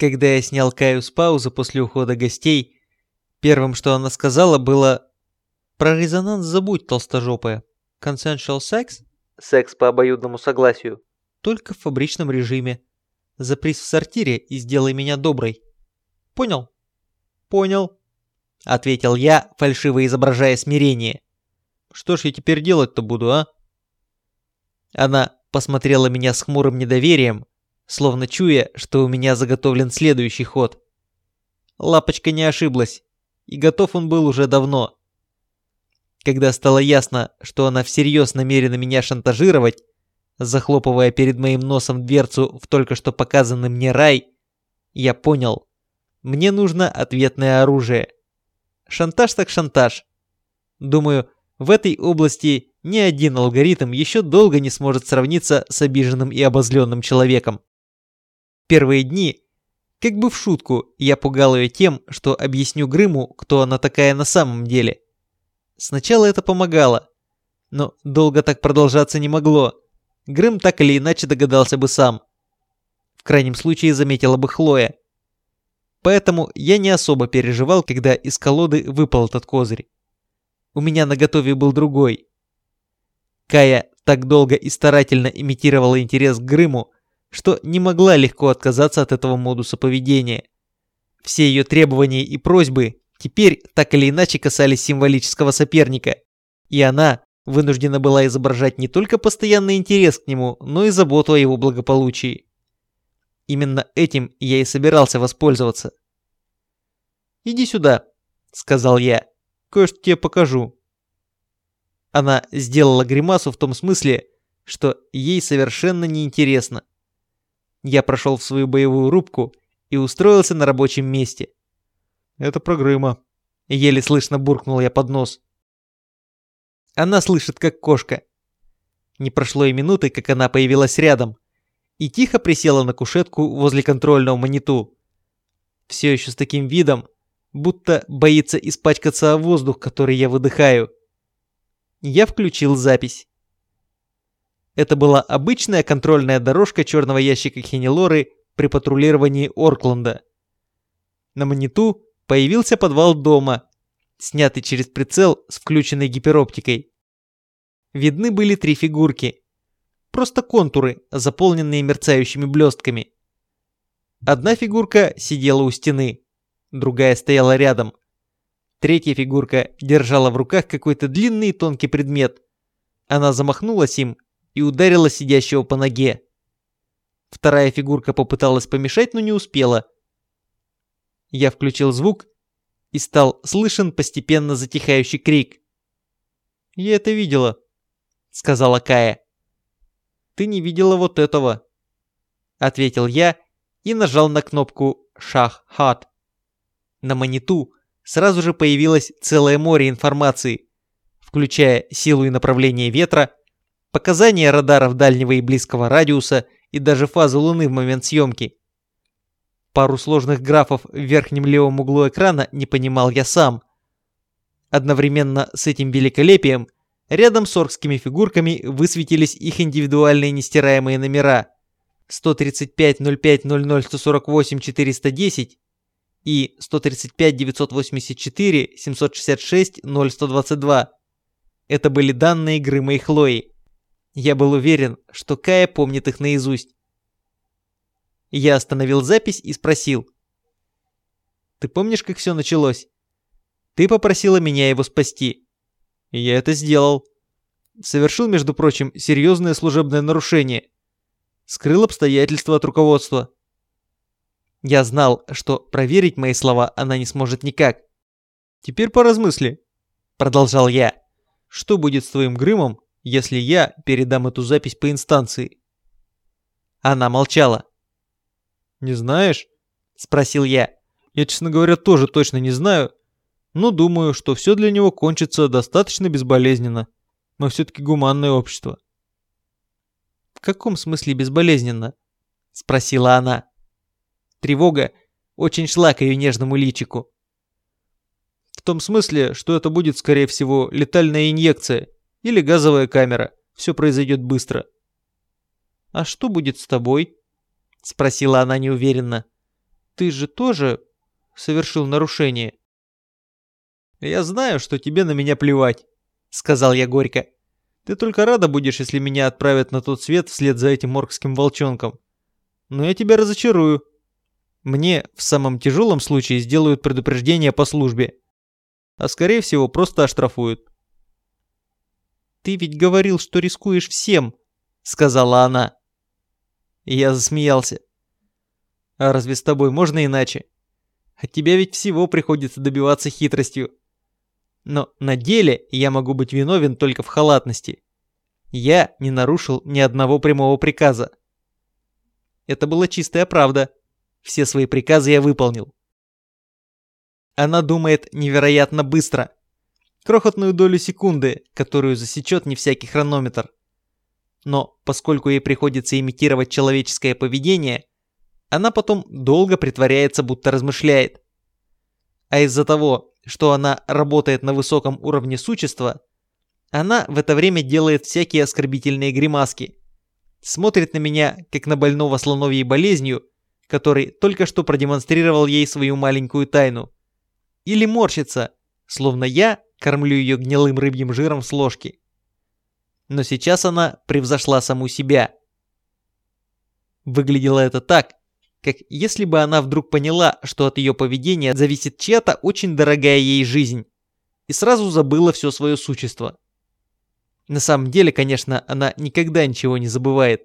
Когда я снял Каю с паузы после ухода гостей, первым, что она сказала, было «Про резонанс забудь, толстожопая. Consensual sex?» Секс по обоюдному согласию. Только в фабричном режиме. Запрись в сортире и сделай меня доброй. Понял? Понял. Ответил я, фальшиво изображая смирение. Что ж я теперь делать-то буду, а? Она посмотрела меня с хмурым недоверием, словно чуя, что у меня заготовлен следующий ход. Лапочка не ошиблась, и готов он был уже давно. Когда стало ясно, что она всерьез намерена меня шантажировать, захлопывая перед моим носом дверцу в только что показанный мне рай, я понял, мне нужно ответное оружие. Шантаж так шантаж. Думаю, в этой области ни один алгоритм еще долго не сможет сравниться с обиженным и обозленным человеком. Первые дни, как бы в шутку, я пугал ее тем, что объясню Грыму, кто она такая на самом деле. Сначала это помогало, но долго так продолжаться не могло. Грым так или иначе догадался бы сам. В крайнем случае заметила бы Хлоя. Поэтому я не особо переживал, когда из колоды выпал этот козырь. У меня на готове был другой. Кая так долго и старательно имитировала интерес к Грыму, что не могла легко отказаться от этого модуса поведения. Все ее требования и просьбы теперь так или иначе касались символического соперника, и она вынуждена была изображать не только постоянный интерес к нему, но и заботу о его благополучии. Именно этим я и собирался воспользоваться. «Иди сюда», — сказал я, — «кое-что тебе покажу». Она сделала гримасу в том смысле, что ей совершенно неинтересно. Я прошел в свою боевую рубку и устроился на рабочем месте. «Это программа», — еле слышно буркнул я под нос. Она слышит, как кошка. Не прошло и минуты, как она появилась рядом и тихо присела на кушетку возле контрольного маниту. Все еще с таким видом, будто боится испачкаться о воздух, который я выдыхаю. Я включил запись. Это была обычная контрольная дорожка черного ящика Хенелоры при патрулировании Оркленда. На маниту появился подвал дома, снятый через прицел с включенной гипероптикой. Видны были три фигурки. Просто контуры, заполненные мерцающими блестками. Одна фигурка сидела у стены, другая стояла рядом. Третья фигурка держала в руках какой-то длинный тонкий предмет. Она замахнулась им и ударила сидящего по ноге. Вторая фигурка попыталась помешать, но не успела. Я включил звук и стал слышен постепенно затихающий крик. «Я это видела», — сказала Кая. «Ты не видела вот этого», — ответил я и нажал на кнопку «Шах-хат». На маниту сразу же появилось целое море информации, включая силу и направление ветра, показания радаров дальнего и близкого радиуса и даже фазу Луны в момент съемки. Пару сложных графов в верхнем левом углу экрана не понимал я сам. Одновременно с этим великолепием рядом с оркскими фигурками высветились их индивидуальные нестираемые номера 135 05 00 148 410 и 135 984 766 0122. Это были данные игры моей Хлои. Я был уверен, что Кая помнит их наизусть. Я остановил запись и спросил. «Ты помнишь, как все началось? Ты попросила меня его спасти. И я это сделал. Совершил, между прочим, серьезное служебное нарушение. Скрыл обстоятельства от руководства. Я знал, что проверить мои слова она не сможет никак. «Теперь поразмысли», — продолжал я. «Что будет с твоим Грымом, если я передам эту запись по инстанции?» Она молчала. «Не знаешь?» — спросил я. «Я, честно говоря, тоже точно не знаю, но думаю, что все для него кончится достаточно безболезненно. Мы все-таки гуманное общество». «В каком смысле безболезненно?» — спросила она. Тревога очень шла к ее нежному личику. В том смысле, что это будет, скорее всего, летальная инъекция или газовая камера. Все произойдет быстро. «А что будет с тобой?» — спросила она неуверенно. ты же тоже совершил нарушение. «Я знаю, что тебе на меня плевать», — сказал я горько. «Ты только рада будешь, если меня отправят на тот свет вслед за этим моргским волчонком. Но я тебя разочарую. Мне в самом тяжелом случае сделают предупреждение по службе, а скорее всего просто оштрафуют». «Ты ведь говорил, что рискуешь всем», — сказала она. Я засмеялся. «А разве с тобой можно иначе? От тебя ведь всего приходится добиваться хитростью. Но на деле я могу быть виновен только в халатности. Я не нарушил ни одного прямого приказа. Это была чистая правда. Все свои приказы я выполнил. Она думает невероятно быстро. Крохотную долю секунды, которую засечет не всякий хронометр. Но поскольку ей приходится имитировать человеческое поведение, она потом долго притворяется, будто размышляет. А из-за того, что она работает на высоком уровне существа, она в это время делает всякие оскорбительные гримаски. Смотрит на меня, как на больного слоновьей болезнью, который только что продемонстрировал ей свою маленькую тайну. Или морщится, словно я кормлю ее гнилым рыбьим жиром с ложки. Но сейчас она превзошла саму себя. Выглядело это так, как если бы она вдруг поняла, что от ее поведения зависит чья-то очень дорогая ей жизнь, и сразу забыла все свое существо. На самом деле, конечно, она никогда ничего не забывает,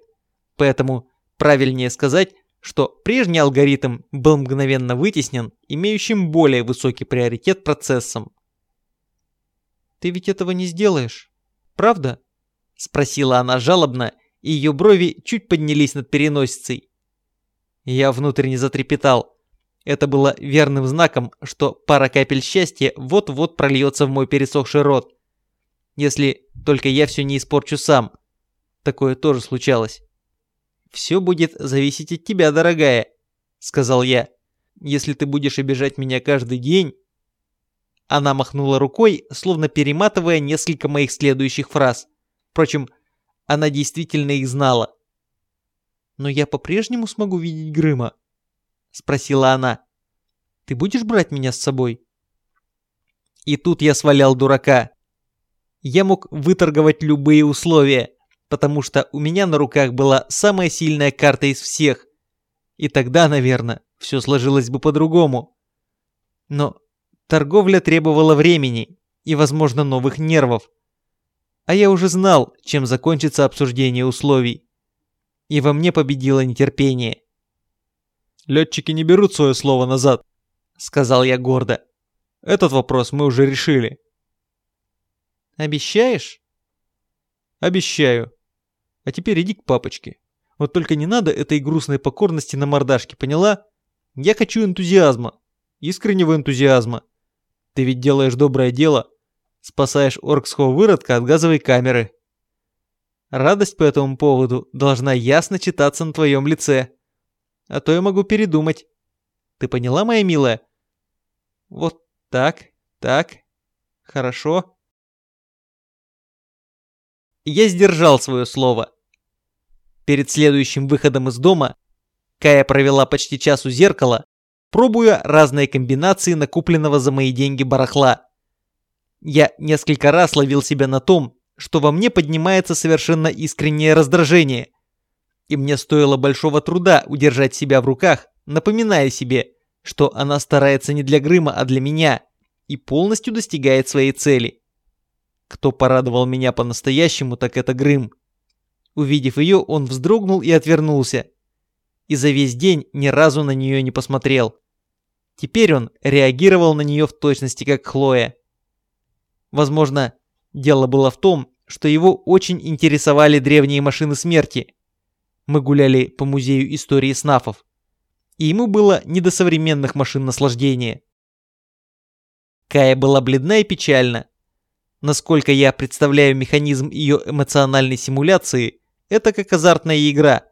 поэтому правильнее сказать, что прежний алгоритм был мгновенно вытеснен имеющим более высокий приоритет процессом. «Ты ведь этого не сделаешь, правда?» — спросила она жалобно, и ее брови чуть поднялись над переносицей. Я внутренне затрепетал. Это было верным знаком, что пара капель счастья вот-вот прольется в мой пересохший рот. Если только я все не испорчу сам. Такое тоже случалось. «Все будет зависеть от тебя, дорогая», — сказал я. «Если ты будешь обижать меня каждый день...» Она махнула рукой, словно перематывая несколько моих следующих фраз. Впрочем, она действительно их знала но я по-прежнему смогу видеть Грыма?» — спросила она. «Ты будешь брать меня с собой?» И тут я свалял дурака. Я мог выторговать любые условия, потому что у меня на руках была самая сильная карта из всех. И тогда, наверное, все сложилось бы по-другому. Но торговля требовала времени и, возможно, новых нервов. А я уже знал, чем закончится обсуждение условий и во мне победило нетерпение. «Летчики не берут свое слово назад», — сказал я гордо. «Этот вопрос мы уже решили». «Обещаешь?» «Обещаю. А теперь иди к папочке. Вот только не надо этой грустной покорности на мордашке, поняла? Я хочу энтузиазма. Искреннего энтузиазма. Ты ведь делаешь доброе дело. Спасаешь оркского выродка от газовой камеры. Радость по этому поводу должна ясно читаться на твоем лице. А то я могу передумать. Ты поняла, моя милая? Вот так, так. Хорошо. Я сдержал свое слово. Перед следующим выходом из дома Кая провела почти час у зеркала, пробуя разные комбинации накупленного за мои деньги барахла. Я несколько раз ловил себя на том, что во мне поднимается совершенно искреннее раздражение. И мне стоило большого труда удержать себя в руках, напоминая себе, что она старается не для Грыма, а для меня, и полностью достигает своей цели. Кто порадовал меня по-настоящему, так это Грым. Увидев ее, он вздрогнул и отвернулся. И за весь день ни разу на нее не посмотрел. Теперь он реагировал на нее в точности как Хлоя. Возможно, Дело было в том, что его очень интересовали древние машины смерти. Мы гуляли по музею истории снафов. И ему было не до современных машин наслаждения. Кая была бледна и печальна. Насколько я представляю механизм ее эмоциональной симуляции, это как азартная игра.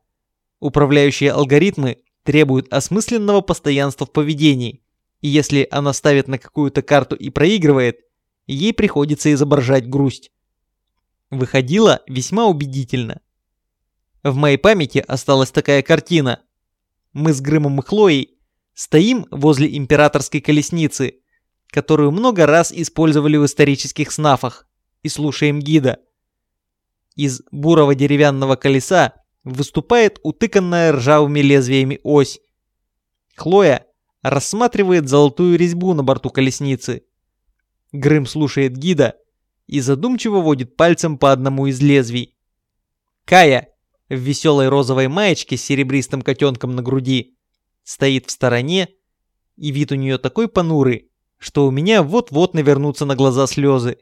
Управляющие алгоритмы требуют осмысленного постоянства в поведении. И если она ставит на какую-то карту и проигрывает, ей приходится изображать грусть. Выходило весьма убедительно. В моей памяти осталась такая картина. Мы с Грымом и Хлоей Стоим возле императорской колесницы, которую много раз использовали в исторических снафах, и слушаем гида. Из бурого деревянного колеса выступает утыканная ржавыми лезвиями ось. Хлоя рассматривает золотую резьбу на борту колесницы. Грым слушает гида и задумчиво водит пальцем по одному из лезвий. Кая в веселой розовой маечке с серебристым котенком на груди стоит в стороне, и вид у нее такой понурый, что у меня вот-вот навернутся на глаза слезы.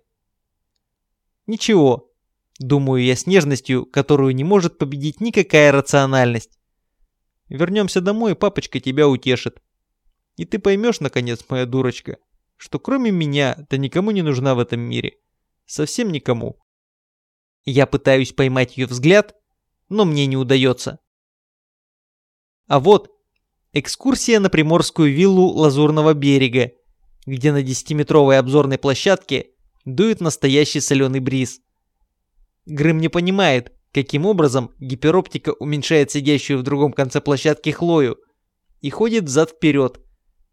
Ничего, думаю я с нежностью, которую не может победить никакая рациональность. Вернемся домой, папочка тебя утешит. И ты поймешь, наконец, моя дурочка, что кроме меня ты никому не нужна в этом мире. Совсем никому. Я пытаюсь поймать ее взгляд, но мне не удается. А вот экскурсия на приморскую виллу Лазурного берега, где на 10-метровой обзорной площадке дует настоящий соленый бриз. Грым не понимает, каким образом гипероптика уменьшает сидящую в другом конце площадки Хлою и ходит взад-вперед,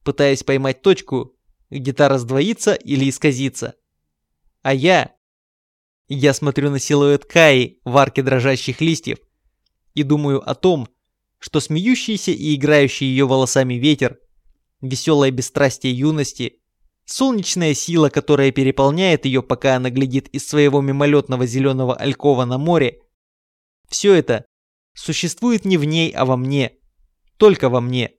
пытаясь поймать точку, где та раздвоится или исказится. А я... Я смотрю на силуэт Каи в арке дрожащих листьев и думаю о том, что смеющийся и играющий ее волосами ветер, веселое бесстрастие юности, солнечная сила, которая переполняет ее, пока она глядит из своего мимолетного зеленого алькова на море, все это существует не в ней, а во мне, только во мне,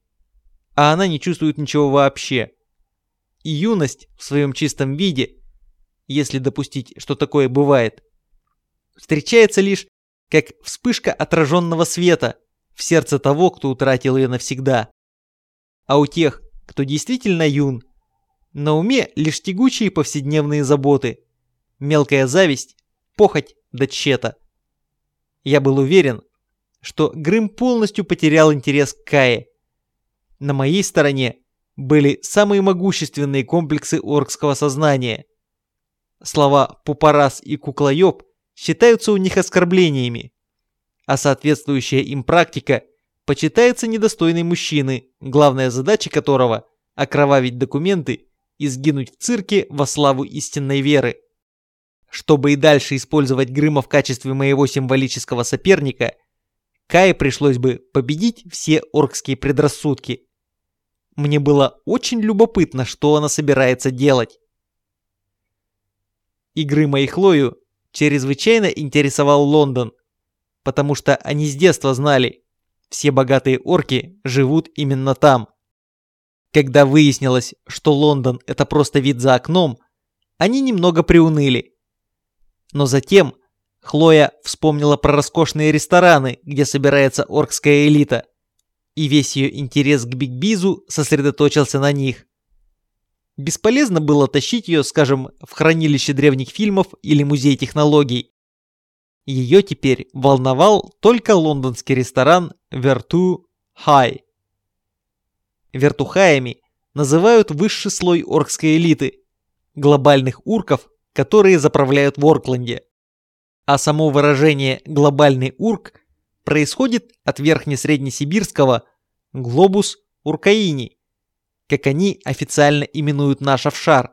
а она не чувствует ничего вообще. И юность в своем чистом виде, если допустить, что такое бывает, встречается лишь как вспышка отраженного света в сердце того, кто утратил ее навсегда. А у тех, кто действительно юн, на уме лишь тягучие повседневные заботы, мелкая зависть, похоть да тщета. Я был уверен, что Грым полностью потерял интерес к Кае. На моей стороне были самые могущественные комплексы оркского сознания. Слова «пупорас» и «куклоёб» считаются у них оскорблениями, а соответствующая им практика почитается недостойной мужчины, главная задача которого – окровавить документы и сгинуть в цирке во славу истинной веры. Чтобы и дальше использовать Грыма в качестве моего символического соперника, Кае пришлось бы победить все оркские предрассудки. Мне было очень любопытно, что она собирается делать. Игры моей Хлою чрезвычайно интересовал Лондон, потому что они с детства знали, все богатые орки живут именно там. Когда выяснилось, что Лондон – это просто вид за окном, они немного приуныли. Но затем Хлоя вспомнила про роскошные рестораны, где собирается оркская элита, и весь ее интерес к Биг Бизу сосредоточился на них. Бесполезно было тащить ее, скажем, в хранилище древних фильмов или музей технологий. Ее теперь волновал только лондонский ресторан Верту Хай. Вертухаями называют высший слой оркской элиты, глобальных урков, которые заправляют в Оркленде. А само выражение «глобальный урк» происходит от верхнесреднесибирского «глобус уркаини», как они официально именуют наш офшар,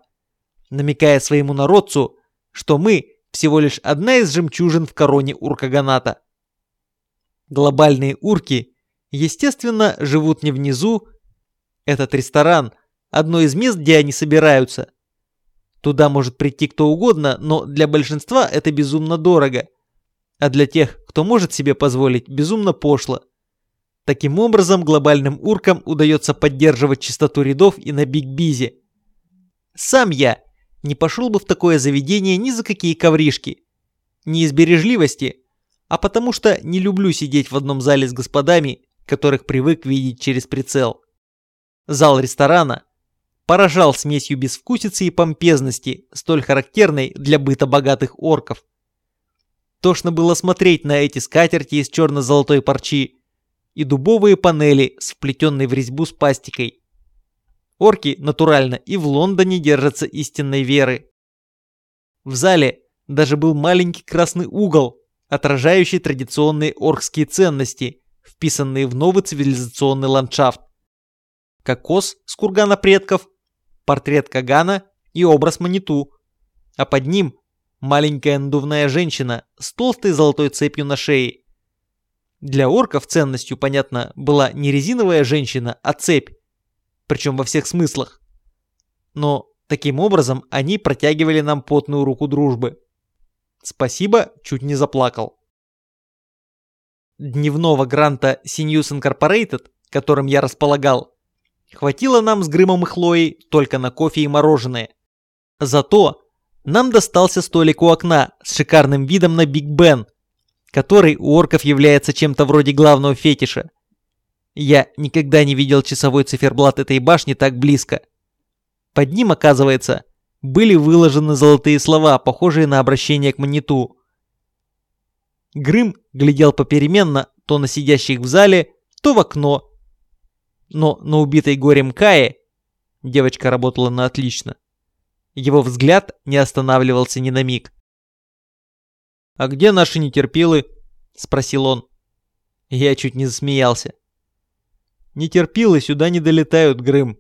намекая своему народцу, что мы всего лишь одна из жемчужин в короне уркаганата. Глобальные урки, естественно, живут не внизу, этот ресторан – одно из мест, где они собираются. Туда может прийти кто угодно, но для большинства это безумно дорого. А для тех, кто может себе позволить, безумно пошло. Таким образом, глобальным уркам удается поддерживать чистоту рядов и на Биг Бизе. Сам я не пошел бы в такое заведение ни за какие ковришки. Не из бережливости, а потому что не люблю сидеть в одном зале с господами, которых привык видеть через прицел. Зал ресторана поражал смесью безвкусицы и помпезности, столь характерной для быта богатых орков. Тошно было смотреть на эти скатерти из черно-золотой парчи и дубовые панели с вплетенной в резьбу спастикой. Орки, натурально, и в Лондоне держатся истинной веры. В зале даже был маленький красный угол, отражающий традиционные оркские ценности, вписанные в новый цивилизационный ландшафт. Кокос с кургана предков, портрет Кагана и образ Маниту. А под ним маленькая надувная женщина с толстой золотой цепью на шее. Для орков ценностью, понятно, была не резиновая женщина, а цепь. Причем во всех смыслах. Но таким образом они протягивали нам потную руку дружбы. Спасибо, чуть не заплакал. Дневного гранта Sinus Incorporated, которым я располагал, хватило нам с Грымом и Хлоей только на кофе и мороженое. Зато нам достался столик у окна с шикарным видом на Биг Бен, который у орков является чем-то вроде главного фетиша. Я никогда не видел часовой циферблат этой башни так близко. Под ним, оказывается, были выложены золотые слова, похожие на обращение к маниту. Грым глядел попеременно то на сидящих в зале, то в окно. Но на убитой горем Кае девочка работала на отлично. Его взгляд не останавливался ни на миг. «А где наши нетерпилы?» — спросил он. Я чуть не засмеялся. «Нетерпилы сюда не долетают, Грым.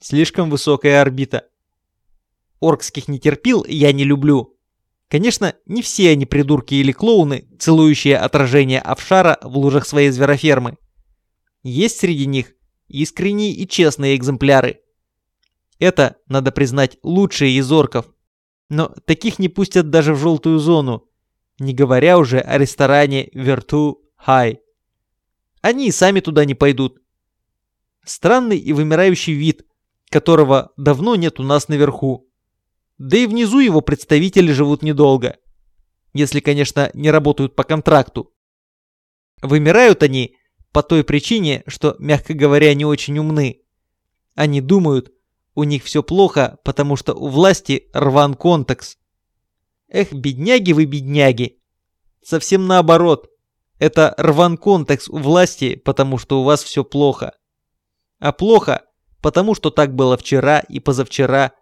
Слишком высокая орбита. Оркских нетерпил я не люблю. Конечно, не все они придурки или клоуны, целующие отражение офшара в лужах своей зверофермы. Есть среди них искренние и честные экземпляры. Это, надо признать, лучшие из орков. Но таких не пустят даже в желтую зону, не говоря уже о ресторане Верту Хай. Они и сами туда не пойдут. Странный и вымирающий вид, которого давно нет у нас наверху. Да и внизу его представители живут недолго. Если, конечно, не работают по контракту. Вымирают они по той причине, что, мягко говоря, не очень умны. Они думают, у них все плохо, потому что у власти рван контекс. Эх, бедняги вы, бедняги. Совсем наоборот. Это рван контекс у власти, потому что у вас все плохо. А плохо, потому что так было вчера и позавчера,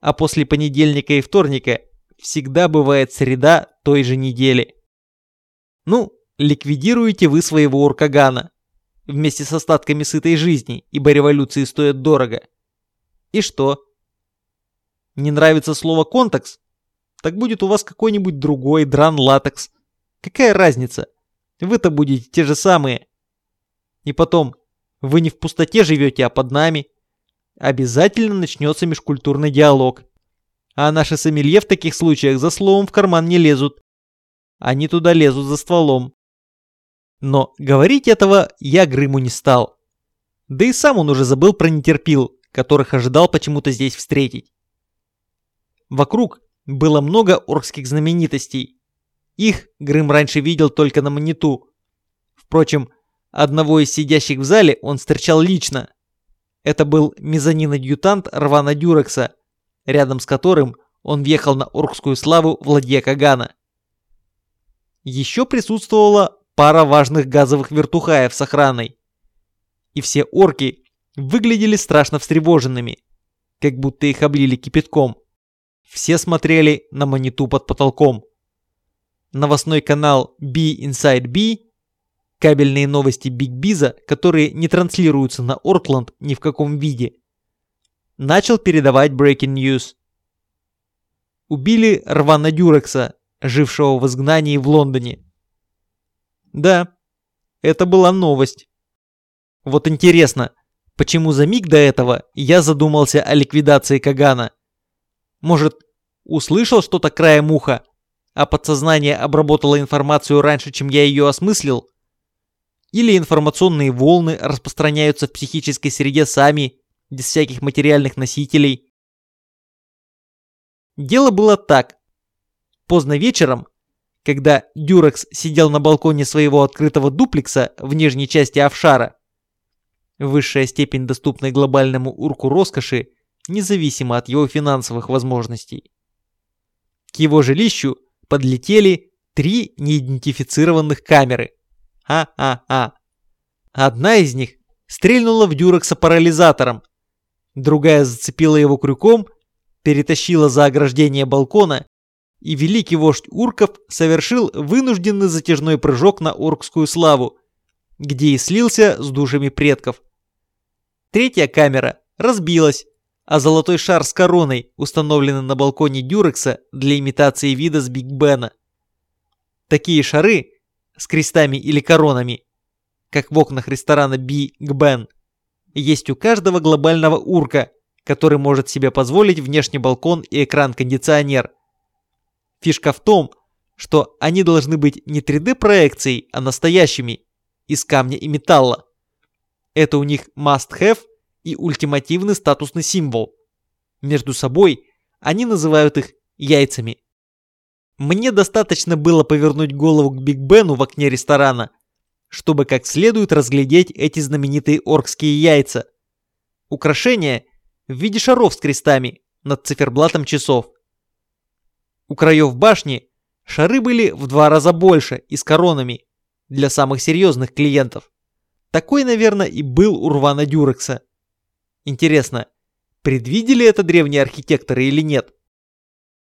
а после понедельника и вторника всегда бывает среда той же недели. Ну, ликвидируете вы своего Уркагана вместе с остатками сытой жизни, ибо революции стоят дорого. И что? Не нравится слово «контекс»? Так будет у вас какой-нибудь другой дран-латекс. Какая разница? Вы-то будете те же самые. И потом, вы не в пустоте живете, а под нами обязательно начнется межкультурный диалог. А наши сомелье в таких случаях за словом в карман не лезут. Они туда лезут за стволом. Но говорить этого я Грыму не стал. Да и сам он уже забыл про нетерпил, которых ожидал почему-то здесь встретить. Вокруг было много оркских знаменитостей. Их Грым раньше видел только на маниту. Впрочем, одного из сидящих в зале он встречал лично. Это был мезонин-адъютант Рвана Дюрекса, рядом с которым он въехал на оркскую славу Владья Кагана. Еще присутствовала пара важных газовых вертухаев с охраной. И все орки выглядели страшно встревоженными, как будто их облили кипятком. Все смотрели на мониту под потолком. Новостной канал B Inside B Кабельные новости Биг Биза, которые не транслируются на Оркланд ни в каком виде. Начал передавать Breaking News. Убили Рвана Дюрекса, жившего в изгнании в Лондоне. Да, это была новость. Вот интересно, почему за миг до этого я задумался о ликвидации Кагана? Может, услышал что-то краем уха, а подсознание обработало информацию раньше, чем я ее осмыслил? Или информационные волны распространяются в психической среде сами, без всяких материальных носителей. Дело было так. Поздно вечером, когда Дюрекс сидел на балконе своего открытого дуплекса в нижней части офшара, высшая степень доступной глобальному урку роскоши, независимо от его финансовых возможностей. К его жилищу подлетели три неидентифицированных камеры – а-а-а. Одна из них стрельнула в Дюрекса парализатором, другая зацепила его крюком, перетащила за ограждение балкона, и великий вождь урков совершил вынужденный затяжной прыжок на оркскую славу, где и слился с душами предков. Третья камера разбилась, а золотой шар с короной установленный на балконе Дюрекса для имитации вида с Биг Бена. Такие шары с крестами или коронами, как в окнах ресторана Биг Бен, есть у каждого глобального урка, который может себе позволить внешний балкон и экран-кондиционер. Фишка в том, что они должны быть не 3D-проекцией, а настоящими, из камня и металла. Это у них must-have и ультимативный статусный символ. Между собой они называют их яйцами. Мне достаточно было повернуть голову к Биг Бену в окне ресторана, чтобы как следует разглядеть эти знаменитые оркские яйца. Украшения в виде шаров с крестами над циферблатом часов. У краев башни шары были в два раза больше и с коронами для самых серьезных клиентов. Такой, наверное, и был у Рвана Дюрекса. Интересно, предвидели это древние архитекторы или нет?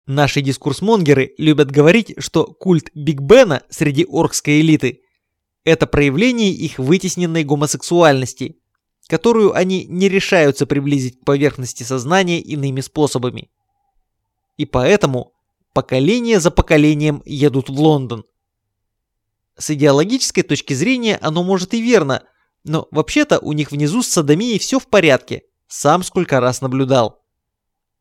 Наши дискурсмонгеры любят говорить, что культ Биг Бена среди оркской элиты – это проявление их вытесненной гомосексуальности, которую они не решаются приблизить к поверхности сознания иными способами. И поэтому поколение за поколением едут в Лондон – с идеологической точки зрения оно может и верно, но вообще-то у них внизу с садомией все в порядке. Сам сколько раз наблюдал.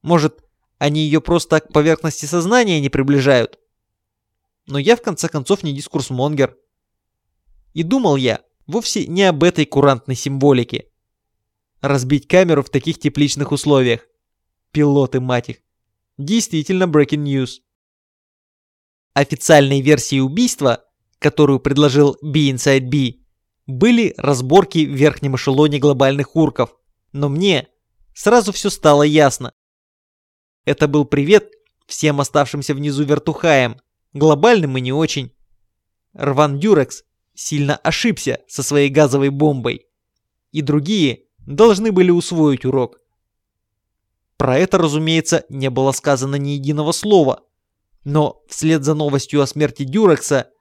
Может, они ее просто к поверхности сознания не приближают? Но я в конце концов не дискурсмонгер. И думал я вовсе не об этой курантной символике. Разбить камеру в таких тепличных условиях. Пилоты, мать их. Действительно breaking news. Официальной версией убийства которую предложил B Inside B, были разборки в верхнем эшелоне глобальных урков. Но мне сразу все стало ясно. Это был привет всем оставшимся внизу вертухаям, глобальным и не очень. Рван Дюрекс сильно ошибся со своей газовой бомбой. И другие должны были усвоить урок. Про это, разумеется, не было сказано ни единого слова. Но вслед за новостью о смерти Дюрекса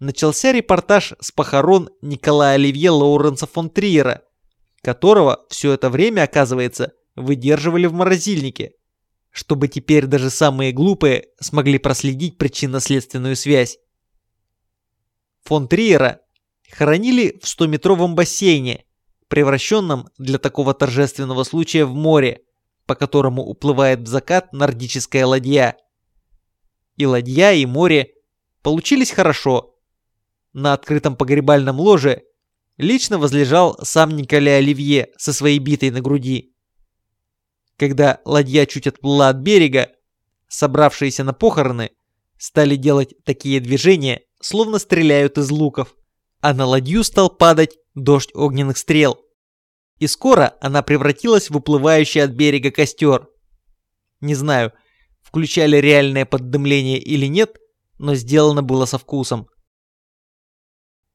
начался репортаж с похорон Николая Оливье Лоуренса фон Триера, которого все это время, оказывается, выдерживали в морозильнике, чтобы теперь даже самые глупые смогли проследить причинно-следственную связь. Фон Триера хоронили в 100-метровом бассейне, превращенном для такого торжественного случая в море, по которому уплывает в закат нордическая ладья. И ладья, и море получились хорошо – на открытом погребальном ложе лично возлежал сам Николай Оливье со своей битой на груди. Когда ладья чуть отплыла от берега, собравшиеся на похороны стали делать такие движения, словно стреляют из луков, а на ладью стал падать дождь огненных стрел. И скоро она превратилась в уплывающий от берега костер. Не знаю, включали реальное поддымление или нет, но сделано было со вкусом.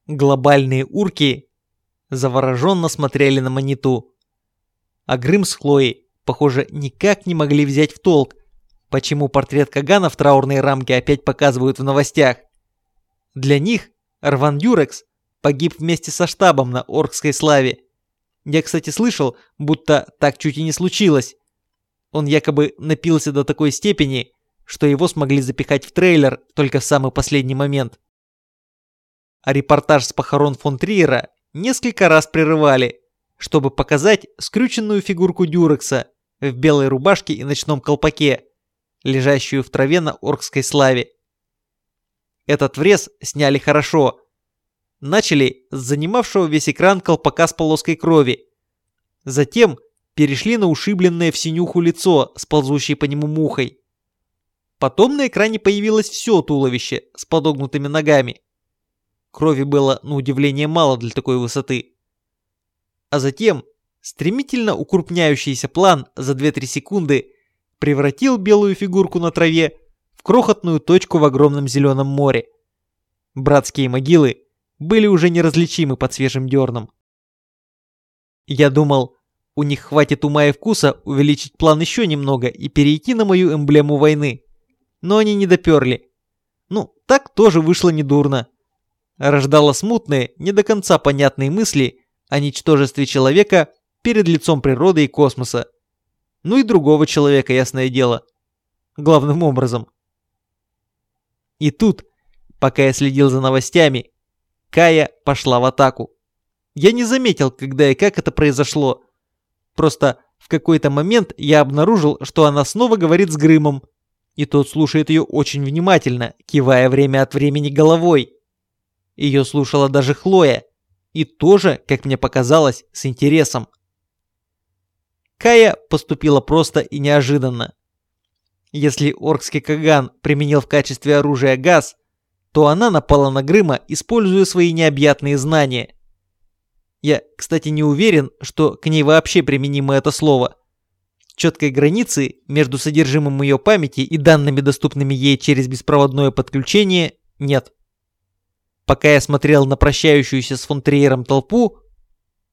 Глобальные урки завороженно смотрели на маниту. А Грым с Хлоей, похоже, никак не могли взять в толк, почему портрет Кагана в траурной рамке опять показывают в новостях. Для них Арван Дюрекс погиб вместе со штабом на Оркской славе. Я, кстати, слышал, будто так чуть и не случилось. Он якобы напился до такой степени, что его смогли запихать в трейлер только в самый последний момент а репортаж с похорон фон Триера несколько раз прерывали, чтобы показать скрюченную фигурку Дюрекса в белой рубашке и ночном колпаке, лежащую в траве на оркской славе. Этот врез сняли хорошо. Начали с занимавшего весь экран колпака с полоской крови. Затем перешли на ушибленное в синюху лицо с ползущей по нему мухой. Потом на экране появилось все туловище с подогнутыми ногами. Крови было, на удивление, мало для такой высоты. А затем стремительно укрупняющийся план за 2-3 секунды превратил белую фигурку на траве в крохотную точку в огромном зеленом море. Братские могилы были уже неразличимы под свежим дерном. Я думал, у них хватит ума и вкуса увеличить план еще немного и перейти на мою эмблему войны. Но они не доперли. Ну, так тоже вышло недурно рождала смутные, не до конца понятные мысли о ничтожестве человека перед лицом природы и космоса. Ну и другого человека, ясное дело. Главным образом. И тут, пока я следил за новостями, Кая пошла в атаку. Я не заметил, когда и как это произошло. Просто в какой-то момент я обнаружил, что она снова говорит с Грымом. И тот слушает ее очень внимательно, кивая время от времени головой. Ее слушала даже Хлоя. И тоже, как мне показалось, с интересом. Кая поступила просто и неожиданно. Если оркский Каган применил в качестве оружия газ, то она напала на Грыма, используя свои необъятные знания. Я, кстати, не уверен, что к ней вообще применимо это слово. Четкой границы между содержимым ее памяти и данными, доступными ей через беспроводное подключение, нет. Пока я смотрел на прощающуюся с фон Триером толпу,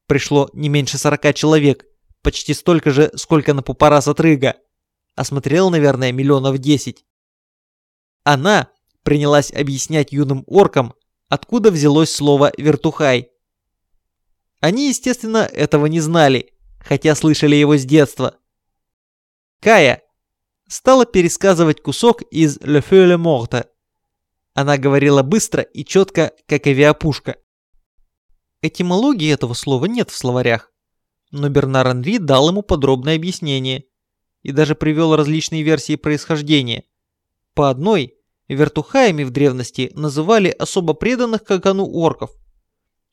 пришло не меньше 40 человек, почти столько же, сколько на Пупараса Трыга. Осмотрел, наверное, миллионов 10. Она принялась объяснять юным оркам, откуда взялось слово «вертухай». Они, естественно, этого не знали, хотя слышали его с детства. Кая стала пересказывать кусок из «Le Feu le Morte». Она говорила быстро и четко, как авиапушка. Этимологии этого слова нет в словарях, но Бернар Анри дал ему подробное объяснение и даже привел различные версии происхождения. По одной, вертухаями в древности называли особо преданных Кагану орков.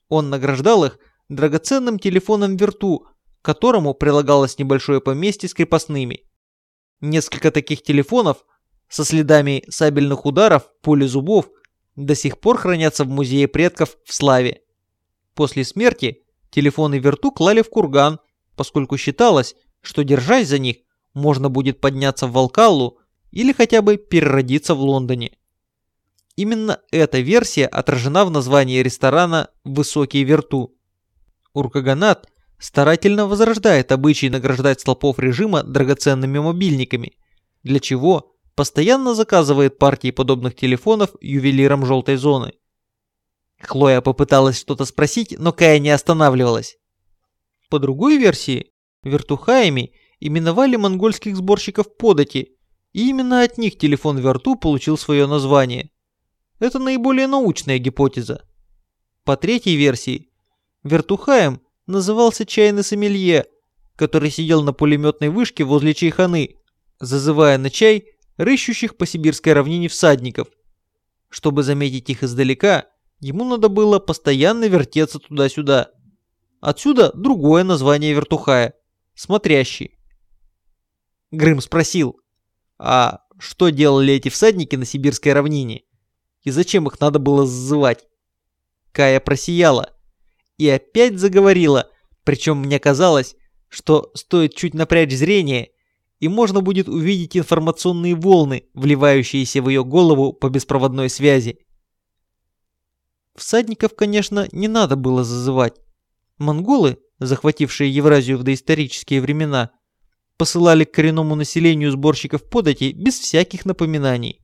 Он награждал их драгоценным телефоном верту, к которому прилагалось небольшое поместье с крепостными. Несколько таких телефонов со следами сабельных ударов, пули зубов до сих пор хранятся в музее предков в Славе. После смерти телефоны верту клали в курган, поскольку считалось, что держась за них, можно будет подняться в Волкаллу или хотя бы переродиться в Лондоне. Именно эта версия отражена в названии ресторана «Высокие верту». Уркаганат старательно возрождает обычай награждать столпов режима драгоценными мобильниками, для чего постоянно заказывает партии подобных телефонов ювелирам желтой зоны. Хлоя попыталась что-то спросить, но Кая не останавливалась. По другой версии, вертухаями именовали монгольских сборщиков подати, и именно от них телефон Верту получил свое название. Это наиболее научная гипотеза. По третьей версии, Вертухаем назывался чайный сомелье, который сидел на пулеметной вышке возле чайханы, зазывая на чай рыщущих по сибирской равнине всадников. Чтобы заметить их издалека, ему надо было постоянно вертеться туда-сюда. Отсюда другое название вертухая – смотрящий. Грым спросил, а что делали эти всадники на сибирской равнине? И зачем их надо было зазывать? Кая просияла и опять заговорила, причем мне казалось, что стоит чуть напрячь зрение, и можно будет увидеть информационные волны, вливающиеся в ее голову по беспроводной связи. Всадников, конечно, не надо было зазывать. Монголы, захватившие Евразию в доисторические времена, посылали к коренному населению сборщиков подати без всяких напоминаний.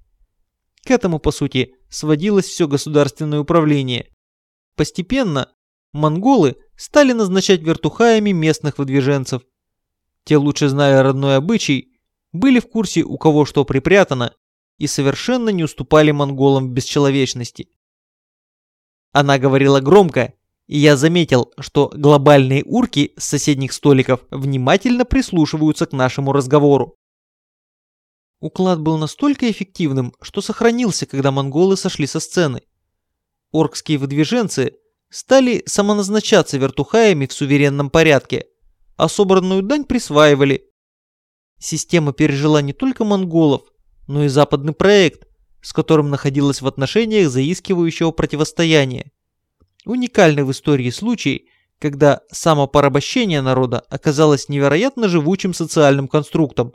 К этому, по сути, сводилось все государственное управление. Постепенно монголы стали назначать вертухаями местных выдвиженцев. Те, лучше зная родной обычай, были в курсе, у кого что припрятано, и совершенно не уступали монголам в бесчеловечности. Она говорила громко, и я заметил, что глобальные урки с соседних столиков внимательно прислушиваются к нашему разговору. Уклад был настолько эффективным, что сохранился, когда монголы сошли со сцены. Оркские выдвиженцы стали самоназначаться вертухаями в суверенном порядке, а собранную дань присваивали. Система пережила не только монголов, но и западный проект, с которым находилась в отношениях заискивающего противостояния. Уникальный в истории случай, когда самопорабощение народа оказалось невероятно живучим социальным конструктом.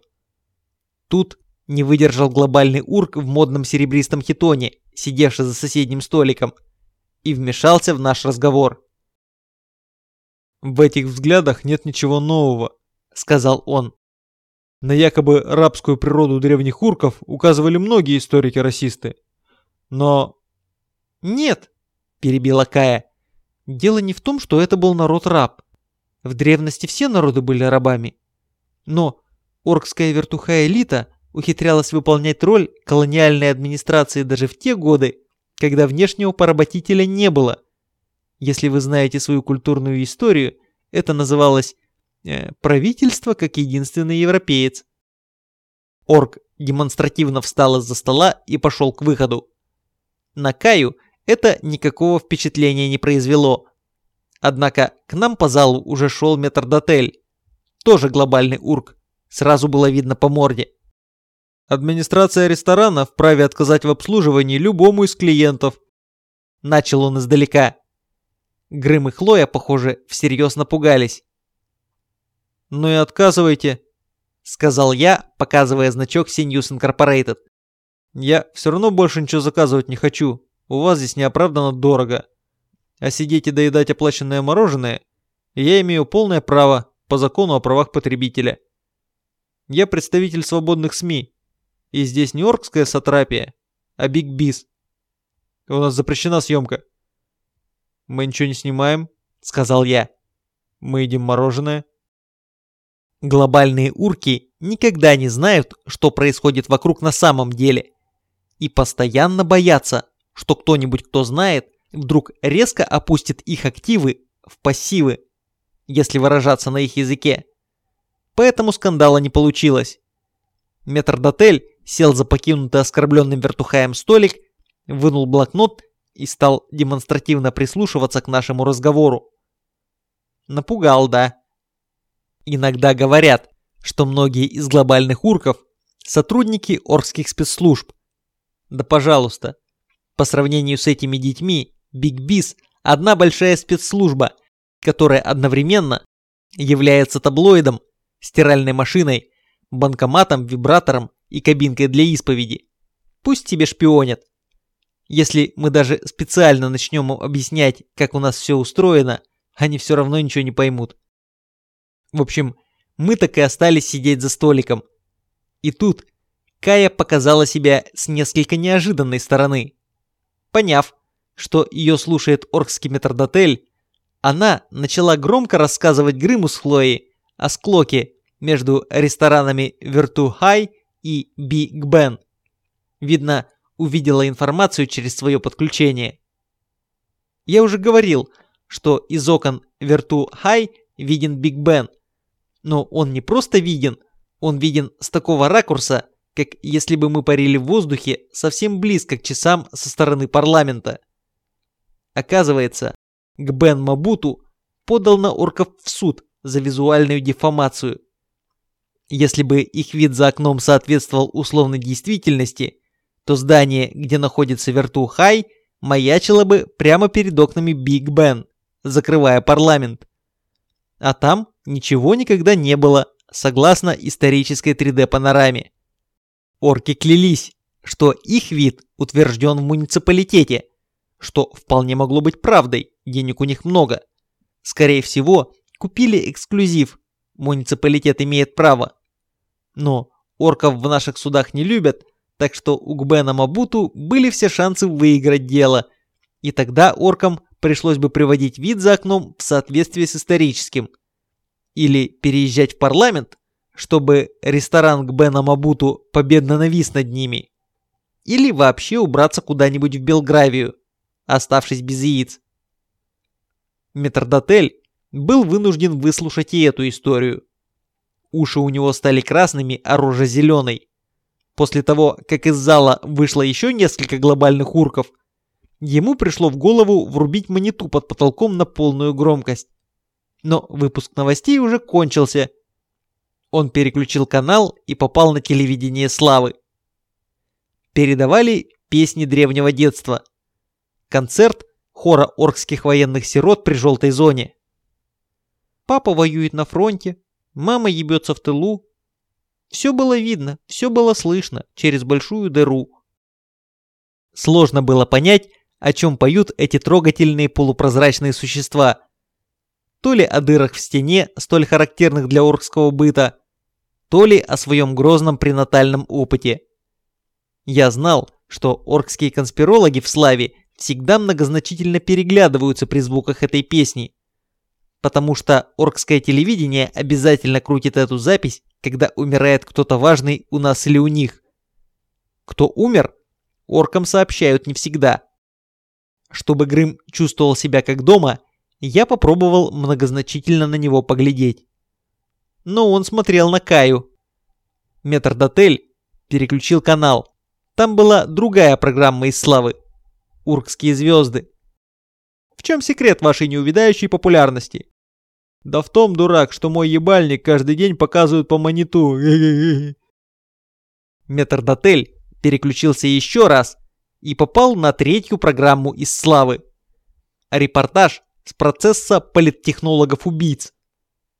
Тут не выдержал глобальный урк в модном серебристом хитоне, сидевший за соседним столиком, и вмешался в наш разговор. «В этих взглядах нет ничего нового», — сказал он. На якобы рабскую природу древних урков указывали многие историки-расисты. Но... Нет, перебила Кая. Дело не в том, что это был народ-раб. В древности все народы были рабами. Но оркская вертухая элита ухитрялась выполнять роль колониальной администрации даже в те годы, когда внешнего поработителя не было. Если вы знаете свою культурную историю, это называлось э, «правительство как единственный европеец». Орк демонстративно встал из-за стола и пошел к выходу. На Каю это никакого впечатления не произвело. Однако к нам по залу уже шел метрдотель, тоже глобальный урк, сразу было видно по морде. Администрация ресторана вправе отказать в обслуживании любому из клиентов. Начал он издалека. Грым и Хлоя, похоже, всерьез напугались. «Ну и отказывайте», — сказал я, показывая значок Senius Incorporated. «Я все равно больше ничего заказывать не хочу. У вас здесь неоправданно дорого. А сидеть и доедать оплаченное мороженое я имею полное право по закону о правах потребителя. Я представитель свободных СМИ, и здесь не оркская сатрапия, а Биг Бис. У нас запрещена съемка. Мы ничего не снимаем, сказал я. Мы едим мороженое. Глобальные урки никогда не знают, что происходит вокруг на самом деле. И постоянно боятся, что кто-нибудь, кто знает, вдруг резко опустит их активы в пассивы, если выражаться на их языке. Поэтому скандала не получилось. Метрдотель сел за покинутый оскорбленным вертухаем столик, вынул блокнот и стал демонстративно прислушиваться к нашему разговору. Напугал, да. Иногда говорят, что многие из глобальных урков – сотрудники оркских спецслужб. Да пожалуйста, по сравнению с этими детьми, Биг Бис – одна большая спецслужба, которая одновременно является таблоидом, стиральной машиной, банкоматом, вибратором и кабинкой для исповеди. Пусть тебе шпионят. Если мы даже специально начнем объяснять, как у нас все устроено, они все равно ничего не поймут. В общем, мы так и остались сидеть за столиком. И тут Кая показала себя с несколько неожиданной стороны. Поняв, что ее слушает оркский метрдотель, она начала громко рассказывать Грыму с Хлоей о склоке между ресторанами Верту Хай и Биг Бен. Видно, увидела информацию через свое подключение. Я уже говорил, что из окон Верту Хай виден Биг Бен. Но он не просто виден, он виден с такого ракурса, как если бы мы парили в воздухе совсем близко к часам со стороны парламента. Оказывается, Гбен Мабуту подал на орков в суд за визуальную дефамацию. Если бы их вид за окном соответствовал условной действительности, то здание, где находится Верту Хай, маячило бы прямо перед окнами Биг Бен, закрывая парламент. А там ничего никогда не было, согласно исторической 3D-панораме. Орки клялись, что их вид утвержден в муниципалитете, что вполне могло быть правдой, денег у них много. Скорее всего, купили эксклюзив, муниципалитет имеет право. Но орков в наших судах не любят, так что у Гбена Мабуту были все шансы выиграть дело. И тогда оркам пришлось бы приводить вид за окном в соответствии с историческим. Или переезжать в парламент, чтобы ресторан к Бена Мабуту победно навис над ними. Или вообще убраться куда-нибудь в Белгравию, оставшись без яиц. Метрдотель был вынужден выслушать и эту историю. Уши у него стали красными, а рожа зеленой. После того, как из зала вышло еще несколько глобальных урков, ему пришло в голову врубить монету под потолком на полную громкость. Но выпуск новостей уже кончился, он переключил канал и попал на телевидение славы. Передавали песни древнего детства. Концерт хора оркских военных сирот при желтой зоне. Папа воюет на фронте, мама ебется в тылу. Все было видно, все было слышно через большую дыру. Сложно было понять, о чем поют эти трогательные полупрозрачные существа. То ли о дырах в стене, столь характерных для оркского быта, то ли о своем грозном пренатальном опыте. Я знал, что оркские конспирологи в славе всегда многозначительно переглядываются при звуках этой песни. Потому что оркское телевидение обязательно крутит эту запись, когда умирает кто-то важный у нас или у них. Кто умер, оркам сообщают не всегда. Чтобы Грым чувствовал себя как дома, я попробовал многозначительно на него поглядеть. Но он смотрел на Каю. Метрдотель переключил канал. Там была другая программа из славы. Уркские звезды. В чем секрет вашей неувидающей популярности? Да в том, дурак, что мой ебальник каждый день показывают по мониту. Метрдотель переключился еще раз и попал на третью программу из славы. Репортаж с процесса политтехнологов-убийц.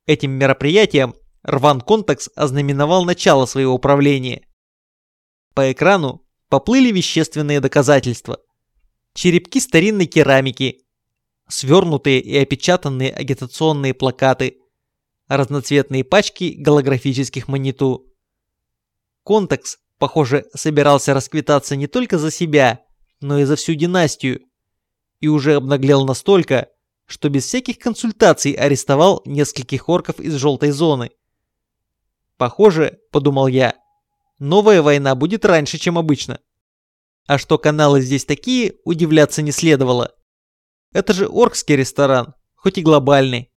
Этим мероприятием Рван Контакс ознаменовал начало своего правления. По экрану поплыли вещественные доказательства. Черепки старинной керамики, свернутые и опечатанные агитационные плакаты, разноцветные пачки голографических маниту. Контекс, похоже, собирался расквитаться не только за себя, но и за всю династию. И уже обнаглел настолько, что без всяких консультаций арестовал нескольких орков из желтой зоны. Похоже, подумал я, новая война будет раньше, чем обычно. А что каналы здесь такие, удивляться не следовало. Это же оркский ресторан, хоть и глобальный.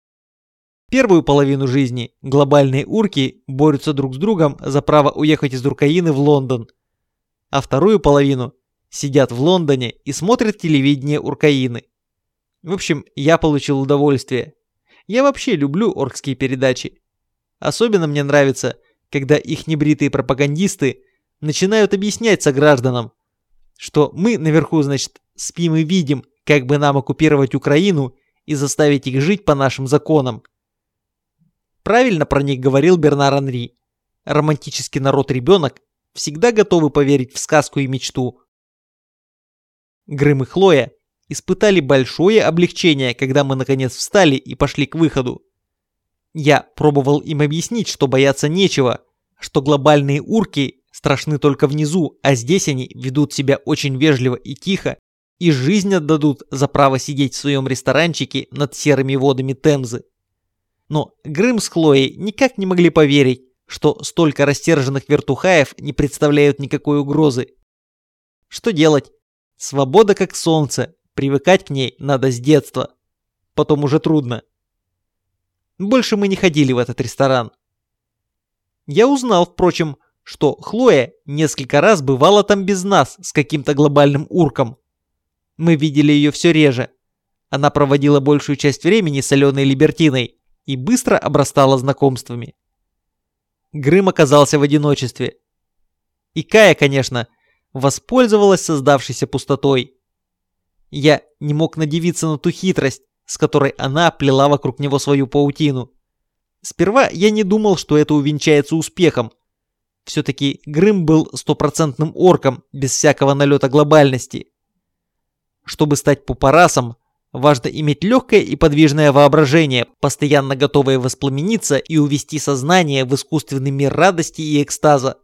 Первую половину жизни глобальные урки борются друг с другом за право уехать из Уркаины в Лондон. А вторую половину сидят в Лондоне и смотрят телевидение Уркаины. В общем, я получил удовольствие. Я вообще люблю оркские передачи. Особенно мне нравится, когда их небритые пропагандисты начинают объяснять согражданам, что мы наверху, значит, спим и видим, как бы нам оккупировать Украину и заставить их жить по нашим законам. Правильно про них говорил Бернар Анри. Романтический народ-ребенок всегда готовы поверить в сказку и мечту. Грым и Хлоя испытали большое облегчение, когда мы наконец встали и пошли к выходу. Я пробовал им объяснить, что бояться нечего, что глобальные урки страшны только внизу, а здесь они ведут себя очень вежливо и тихо, и жизнь отдадут за право сидеть в своем ресторанчике над серыми водами Темзы. Но Грым с Хлоей никак не могли поверить, что столько растерженных вертухаев не представляют никакой угрозы. Что делать? Свобода как солнце, привыкать к ней надо с детства. Потом уже трудно. Больше мы не ходили в этот ресторан. Я узнал, впрочем, что Хлоя несколько раз бывала там без нас с каким-то глобальным урком. Мы видели ее все реже. Она проводила большую часть времени с Аленой Либертиной и быстро обрастала знакомствами. Грым оказался в одиночестве. И Кая, конечно, воспользовалась создавшейся пустотой. Я не мог надевиться на ту хитрость, с которой она плела вокруг него свою паутину. Сперва я не думал, что это увенчается успехом. Все-таки Грым был стопроцентным орком, без всякого налета глобальности. Чтобы стать пупорасом, важно иметь легкое и подвижное воображение, постоянно готовое воспламениться и увести сознание в искусственный мир радости и экстаза.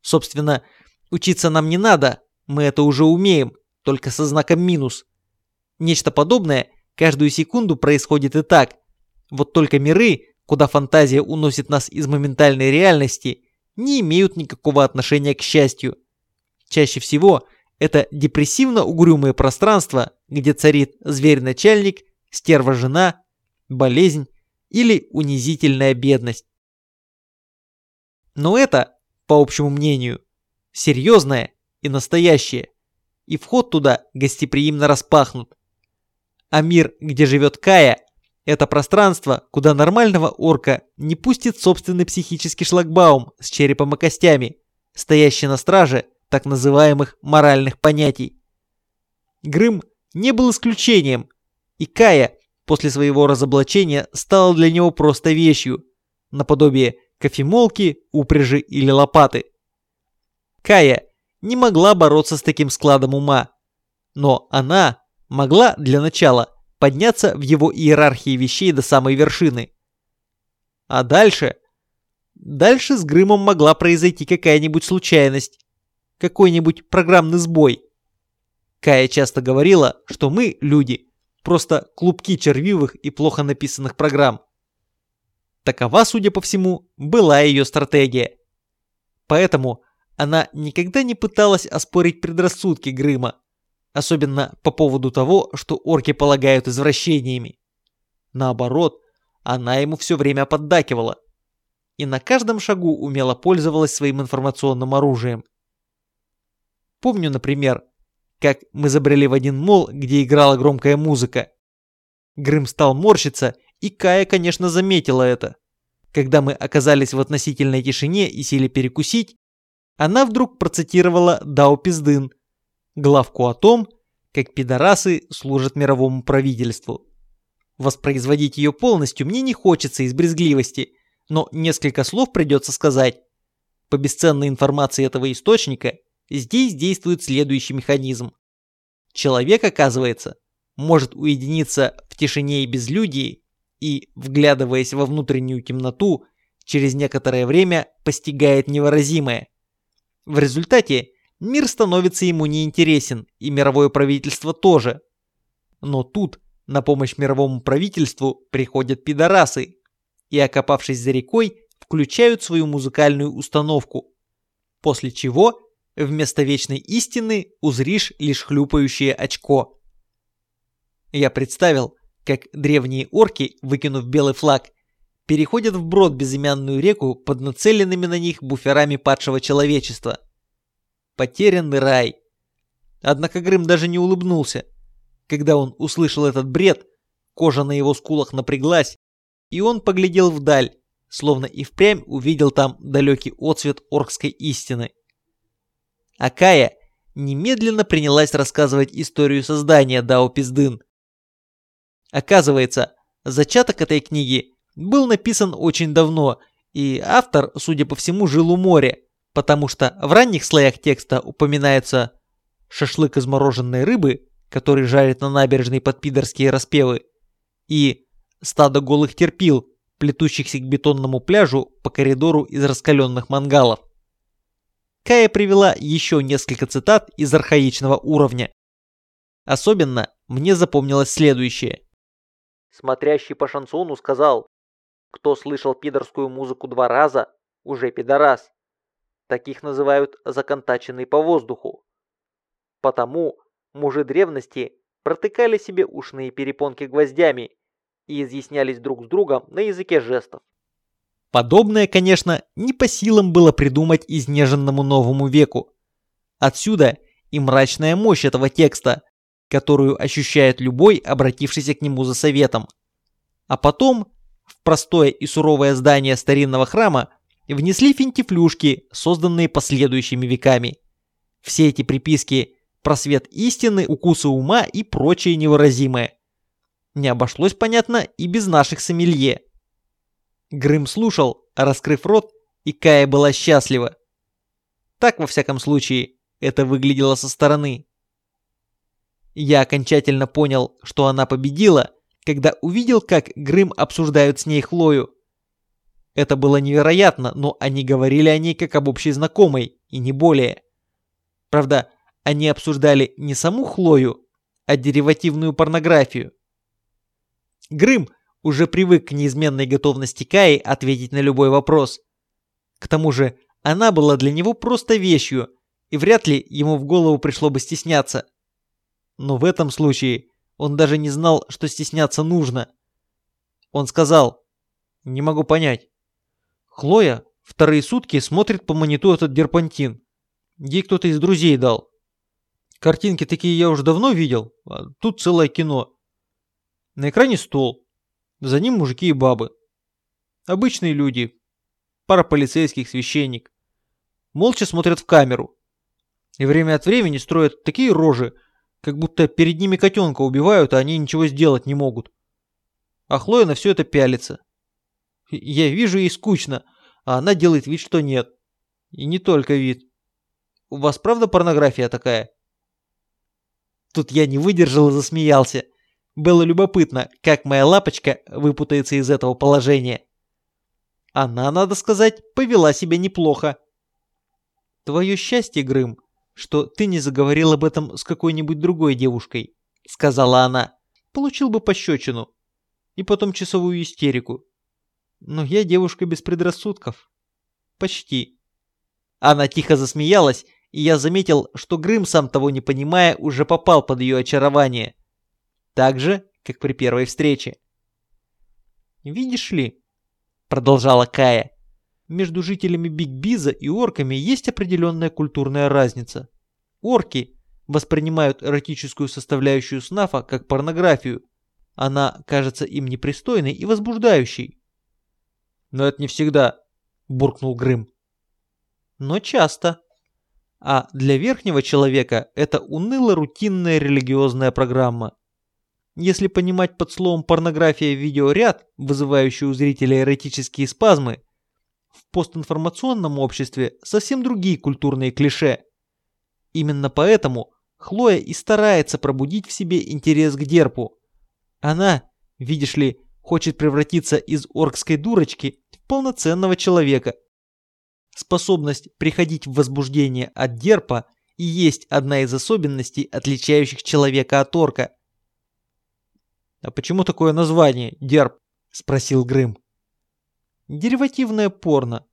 Собственно, учиться нам не надо, мы это уже умеем, только со знаком минус. Нечто подобное каждую секунду происходит и так. Вот только миры, куда фантазия уносит нас из моментальной реальности, не имеют никакого отношения к счастью. Чаще всего – это депрессивно-угрюмое пространство, где царит зверь-начальник, стерва-жена, болезнь или унизительная бедность. Но это, по общему мнению, серьезное и настоящее, и вход туда гостеприимно распахнут. А мир, где живет Кая, это пространство, куда нормального орка не пустит собственный психический шлагбаум с черепом и костями, стоящий на страже так называемых моральных понятий. Грым не был исключением, и Кая после своего разоблачения стала для него просто вещью, наподобие кофемолки, упряжи или лопаты. Кая не могла бороться с таким складом ума, но она могла для начала подняться в его иерархии вещей до самой вершины. А дальше... Дальше с Грымом могла произойти какая-нибудь случайность, какой-нибудь программный сбой. Кая часто говорила, что мы, люди, просто клубки червивых и плохо написанных программ. Такова, судя по всему, была ее стратегия. Поэтому она никогда не пыталась оспорить предрассудки Грыма, особенно по поводу того, что орки полагают извращениями. Наоборот, она ему все время поддакивала и на каждом шагу умело пользовалась своим информационным оружием. Помню, например, как мы забрели в один мол, где играла громкая музыка. Грым стал морщиться, и Кая, конечно, заметила это. Когда мы оказались в относительной тишине и сели перекусить, она вдруг процитировала Дао Пиздын, главку о том, как пидорасы служат мировому правительству. Воспроизводить ее полностью мне не хочется из брезгливости, но несколько слов придется сказать. По бесценной информации этого источника, здесь действует следующий механизм. Человек, оказывается, может уединиться в тишине и безлюдии и, вглядываясь во внутреннюю темноту, через некоторое время постигает невыразимое. В результате мир становится ему неинтересен, и мировое правительство тоже. Но тут на помощь мировому правительству приходят пидорасы, и, окопавшись за рекой, включают свою музыкальную установку. После чего вместо вечной истины узришь лишь хлюпающее очко. Я представил, как древние орки, выкинув белый флаг, переходят вброд безымянную реку под нацеленными на них буферами падшего человечества. Потерянный рай. Однако Грым даже не улыбнулся. Когда он услышал этот бред, кожа на его скулах напряглась, и он поглядел вдаль, словно и впрямь увидел там далекий отцвет оркской истины. Акая немедленно принялась рассказывать историю создания Дао Пиздын. Оказывается, зачаток этой книги был написан очень давно, и автор, судя по всему, жил у моря, потому что в ранних слоях текста упоминается шашлык из мороженой рыбы, который жарит на набережной под пидорские распевы, и стадо голых терпил, плетущихся к бетонному пляжу по коридору из раскаленных мангалов. Кая привела еще несколько цитат из архаичного уровня. Особенно мне запомнилось следующее. Смотрящий по шансону сказал, кто слышал пидорскую музыку два раза, уже пидорас. Таких называют законтаченный по воздуху. Потому мужи древности протыкали себе ушные перепонки гвоздями и изъяснялись друг с другом на языке жестов. Подобное, конечно, не по силам было придумать изнеженному новому веку. Отсюда и мрачная мощь этого текста, которую ощущает любой, обратившийся к нему за советом. А потом в простое и суровое здание старинного храма внесли финтифлюшки, созданные последующими веками. Все эти приписки «просвет истины», «укусы ума» и прочее невыразимое не обошлось, понятно, и без наших сомелье. Грым слушал, раскрыв рот, и Кая была счастлива. Так, во всяком случае, это выглядело со стороны. Я окончательно понял, что она победила, когда увидел, как Грым обсуждают с ней Хлою. Это было невероятно, но они говорили о ней как об общей знакомой, и не более. Правда, они обсуждали не саму Хлою, а деривативную порнографию. Грым уже привык к неизменной готовности Каи ответить на любой вопрос. К тому же, она была для него просто вещью, и вряд ли ему в голову пришло бы стесняться. Но в этом случае он даже не знал, что стесняться нужно. Он сказал, «Не могу понять. Хлоя вторые сутки смотрит по монитору этот дерпантин. Ей кто-то из друзей дал. Картинки такие я уже давно видел, а тут целое кино. На экране стол. За ним мужики и бабы. Обычные люди. Пара полицейских, священник. Молча смотрят в камеру. И время от времени строят такие рожи, как будто перед ними котенка убивают, а они ничего сделать не могут. А Хлоя на все это пялится. Я вижу ей скучно, а она делает вид, что нет. И не только вид. У вас правда порнография такая? Тут я не выдержал и засмеялся. Было любопытно, как моя лапочка выпутается из этого положения. Она, надо сказать, повела себя неплохо. Твое счастье, Грым, что ты не заговорил об этом с какой-нибудь другой девушкой, сказала она. получил бы пощечину и потом часовую истерику. Но я девушка без предрассудков. Почти. Она тихо засмеялась, и я заметил, что Грым, сам того не понимая, уже попал под ее очарование. Так же, как при первой встрече. «Видишь ли», — продолжала Кая, — «между жителями Биг Биза и орками есть определенная культурная разница. Орки воспринимают эротическую составляющую снафа как порнографию. Она кажется им непристойной и возбуждающей. «Но это не всегда», — буркнул Грым. «Но часто. А для верхнего человека это уныло-рутинная религиозная программа. Если понимать под словом порнография видеоряд, вызывающий у зрителя эротические спазмы, в постинформационном обществе совсем другие культурные клише. Именно поэтому Хлоя и старается пробудить в себе интерес к Дерпу. Она, видишь ли, хочет превратиться из оркской дурочки в полноценного человека. Способность приходить в возбуждение от Дерпа и есть одна из особенностей, отличающих человека от орка. «А почему такое название, Дерп?» – спросил Грым. «Деривативное порно.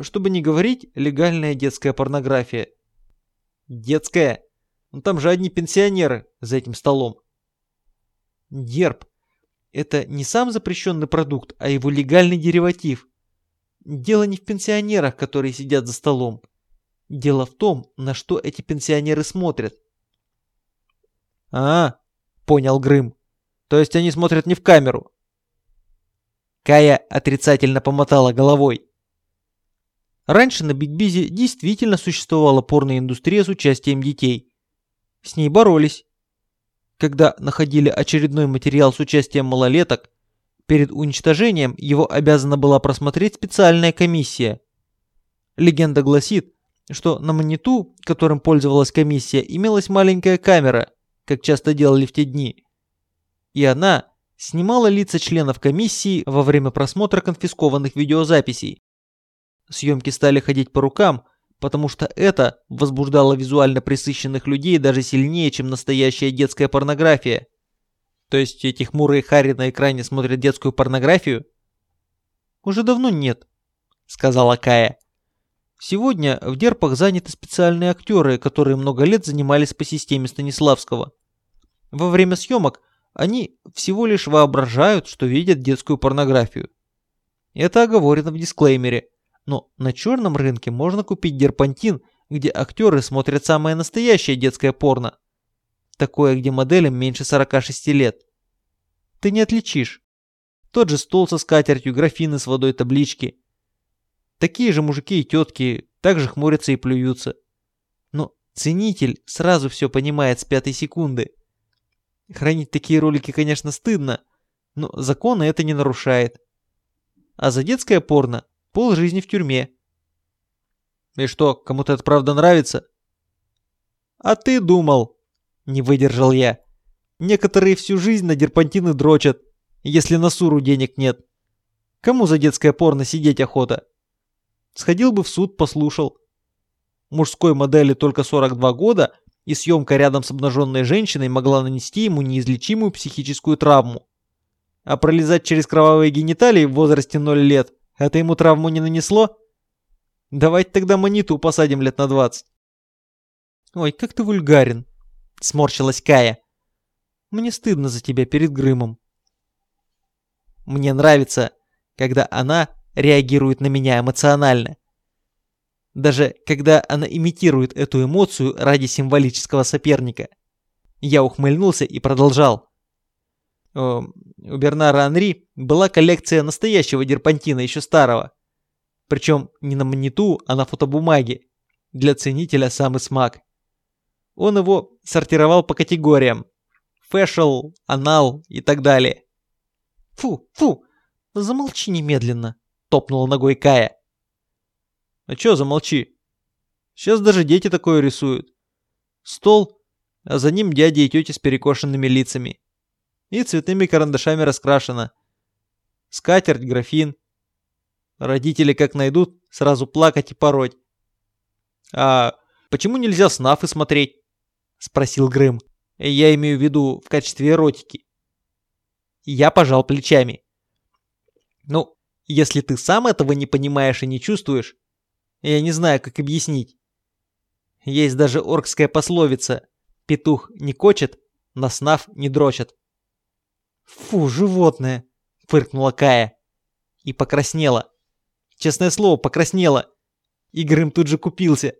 Чтобы не говорить, легальная детская порнография». «Детская? Ну там же одни пенсионеры за этим столом». «Дерп это не сам запрещенный продукт, а его легальный дериватив. Дело не в пенсионерах, которые сидят за столом. Дело в том, на что эти пенсионеры смотрят. А, понял Грым. То есть они смотрят не в камеру. Кая отрицательно помотала головой. Раньше на Бигбизе действительно существовала порноиндустрия с участием детей. С ней боролись. Когда находили очередной материал с участием малолеток, перед уничтожением его обязана была просмотреть специальная комиссия. Легенда гласит, что на маниту, которым пользовалась комиссия, имелась маленькая камера, как часто делали в те дни. И она снимала лица членов комиссии во время просмотра конфискованных видеозаписей. Съемки стали ходить по рукам, потому что это возбуждало визуально присыщенных людей даже сильнее, чем настоящая детская порнография. То есть эти хмурые Харри на экране смотрят детскую порнографию? Уже давно нет, сказала Кая. Сегодня в Дерпах заняты специальные актеры, которые много лет занимались по системе Станиславского. Во время съемок они всего лишь воображают, что видят детскую порнографию. Это оговорено в дисклеймере – но на черном рынке можно купить дерпантин, где актеры смотрят самое настоящее детское порно. Такое, где моделям меньше 46 лет. Ты не отличишь. Тот же стол со скатертью, графины с водой, таблички. Такие же мужики и тетки также хмурятся и плюются. Но ценитель сразу все понимает с пятой секунды. Хранить такие ролики, конечно, стыдно, но законы это не нарушает. А за детское порно Пол жизни в тюрьме. И что, кому-то это правда нравится? А ты думал, не выдержал я. Некоторые всю жизнь на дерпантины дрочат, если на суру денег нет. Кому за детское порно сидеть охота? Сходил бы в суд, послушал. Мужской модели только 42 года, и съемка рядом с обнаженной женщиной могла нанести ему неизлечимую психическую травму. А пролезать через кровавые гениталии в возрасте 0 лет это ему травму не нанесло? Давайте тогда маниту посадим лет на двадцать. Ой, как ты вульгарен, сморщилась Кая. Мне стыдно за тебя перед Грымом. Мне нравится, когда она реагирует на меня эмоционально. Даже когда она имитирует эту эмоцию ради символического соперника. Я ухмыльнулся и продолжал. О, у Бернара Анри была коллекция настоящего дерпантина, еще старого. Причем не на маниту, а на фотобумаге. Для ценителя самый смак. Он его сортировал по категориям. Фэшл, анал и так далее. Фу, фу, замолчи немедленно, топнула ногой Кая. А чё замолчи? Сейчас даже дети такое рисуют. Стол, а за ним дяди и тети с перекошенными лицами и цветными карандашами раскрашена. Скатерть, графин. Родители как найдут, сразу плакать и пороть. «А почему нельзя снафы смотреть?» – спросил Грым. «Я имею в виду в качестве эротики. Я пожал плечами. Ну, если ты сам этого не понимаешь и не чувствуешь, я не знаю, как объяснить. Есть даже оркская пословица «Петух не кочет, на снав не дрочат». «Фу, животное!» — фыркнула Кая. И покраснела. Честное слово, покраснела. И Грым тут же купился.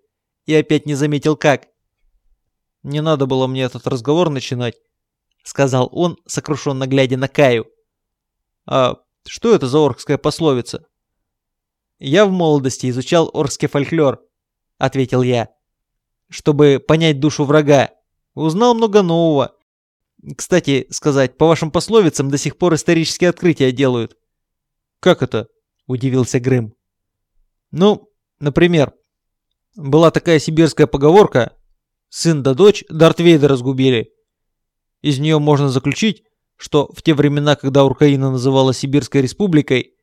И опять не заметил как. «Не надо было мне этот разговор начинать», — сказал он, сокрушенно глядя на Каю. «А что это за оркская пословица?» «Я в молодости изучал оркский фольклор», — ответил я. «Чтобы понять душу врага. Узнал много нового. Кстати, сказать, по вашим пословицам до сих пор исторические открытия делают». «Как это?» — удивился Грым. «Ну, например, была такая сибирская поговорка «Сын да дочь Дарт Вейдера разгубили». Из нее можно заключить, что в те времена, когда Уркаина называлась Сибирской республикой,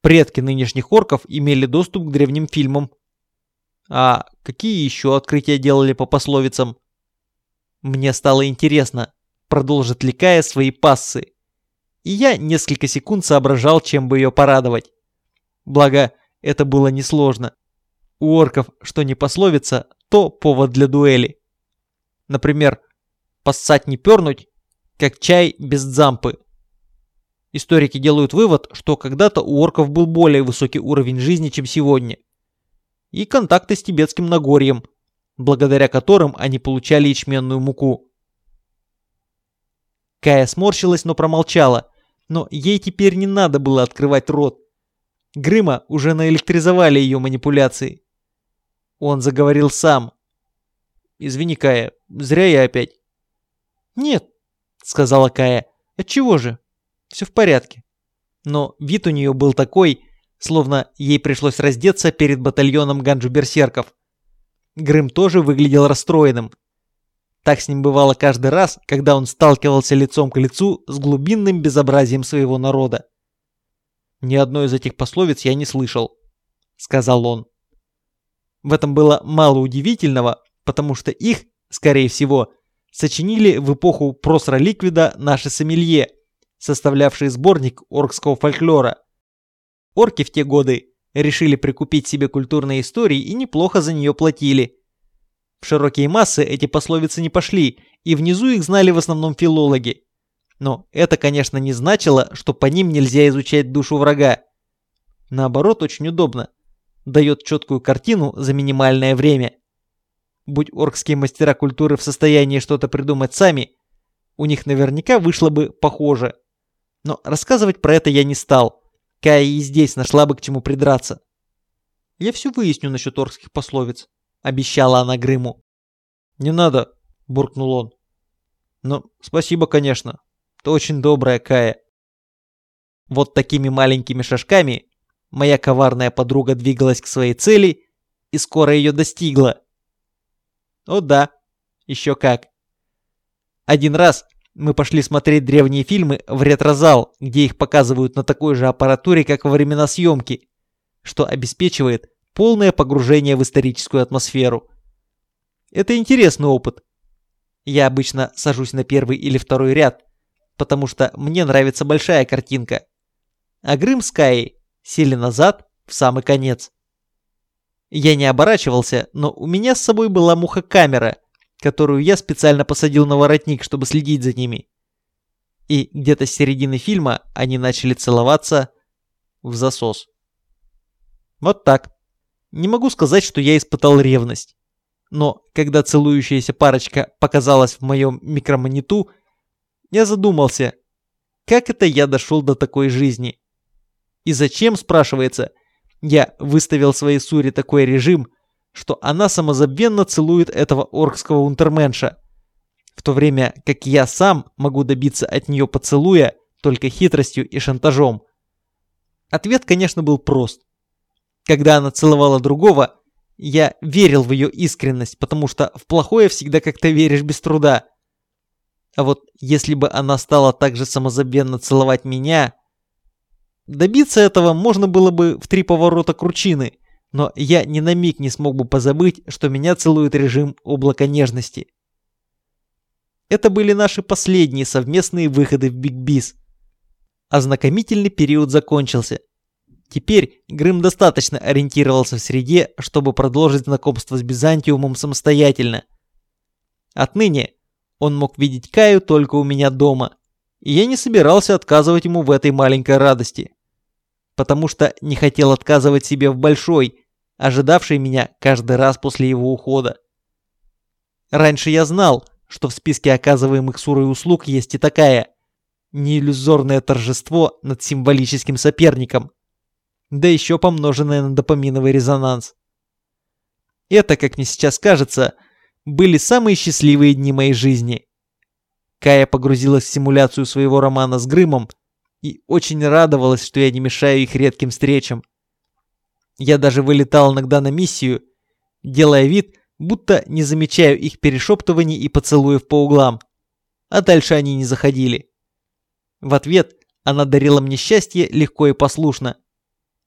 предки нынешних орков имели доступ к древним фильмам. А какие еще открытия делали по пословицам? Мне стало интересно, продолжит ли Кая свои пассы. И я несколько секунд соображал, чем бы ее порадовать. Благо, это было несложно. У орков, что не пословица, то повод для дуэли. Например, «поссать не пернуть», как чай без дзампы. Историки делают вывод, что когда-то у орков был более высокий уровень жизни, чем сегодня. И контакты с тибетским Нагорьем, благодаря которым они получали ячменную муку. Кая сморщилась, но промолчала. Но ей теперь не надо было открывать рот. Грыма уже наэлектризовали ее манипуляции. Он заговорил сам. «Извини, Кая, зря я опять». «Нет», — сказала Кая. «Отчего же? Все в порядке». Но вид у нее был такой, словно ей пришлось раздеться перед батальоном ганджу-берсерков. Грым тоже выглядел расстроенным. Так с ним бывало каждый раз, когда он сталкивался лицом к лицу с глубинным безобразием своего народа. «Ни одной из этих пословиц я не слышал», — сказал он. В этом было мало удивительного, потому что их, скорее всего, сочинили в эпоху просра ликвида наши сомелье, составлявшие сборник оркского фольклора. Орки в те годы решили прикупить себе культурные истории и неплохо за нее платили. В широкие массы эти пословицы не пошли, и внизу их знали в основном филологи. Но это, конечно, не значило, что по ним нельзя изучать душу врага. Наоборот, очень удобно дает четкую картину за минимальное время. Будь оркские мастера культуры в состоянии что-то придумать сами, у них наверняка вышло бы похоже. Но рассказывать про это я не стал. Кая и здесь нашла бы к чему придраться. «Я все выясню насчет оркских пословиц», — обещала она Грыму. «Не надо», — буркнул он. «Ну, спасибо, конечно. Ты очень добрая, Кая». Вот такими маленькими шажками Моя коварная подруга двигалась к своей цели и скоро ее достигла. О да, еще как. Один раз мы пошли смотреть древние фильмы в ретро-зал, где их показывают на такой же аппаратуре, как во времена съемки, что обеспечивает полное погружение в историческую атмосферу. Это интересный опыт. Я обычно сажусь на первый или второй ряд, потому что мне нравится большая картинка. А Грым с Каей сели назад, в самый конец. Я не оборачивался, но у меня с собой была муха-камера, которую я специально посадил на воротник, чтобы следить за ними. И где-то с середины фильма они начали целоваться в засос. Вот так. Не могу сказать, что я испытал ревность. Но когда целующаяся парочка показалась в моем микромониту, я задумался, как это я дошел до такой жизни. И зачем, спрашивается, я выставил своей Суре такой режим, что она самозабвенно целует этого оркского унтерменша, в то время как я сам могу добиться от нее поцелуя только хитростью и шантажом. Ответ, конечно, был прост. Когда она целовала другого, я верил в ее искренность, потому что в плохое всегда как-то веришь без труда. А вот если бы она стала так же самозабвенно целовать меня, Добиться этого можно было бы в три поворота кручины, но я ни на миг не смог бы позабыть, что меня целует режим облака нежности. Это были наши последние совместные выходы в Биг Биз. Ознакомительный период закончился. Теперь Грым достаточно ориентировался в среде, чтобы продолжить знакомство с Бизантиумом самостоятельно. Отныне он мог видеть Каю только у меня дома, и я не собирался отказывать ему в этой маленькой радости, потому что не хотел отказывать себе в большой, ожидавшей меня каждый раз после его ухода. Раньше я знал, что в списке оказываемых Сурой услуг есть и такая неиллюзорное торжество над символическим соперником, да еще помноженное на допаминовый резонанс. Это, как мне сейчас кажется, были самые счастливые дни моей жизни. Кая погрузилась в симуляцию своего романа с Грымом и очень радовалась, что я не мешаю их редким встречам. Я даже вылетал иногда на миссию, делая вид, будто не замечаю их перешептываний и поцелуев по углам. А дальше они не заходили. В ответ она дарила мне счастье легко и послушно.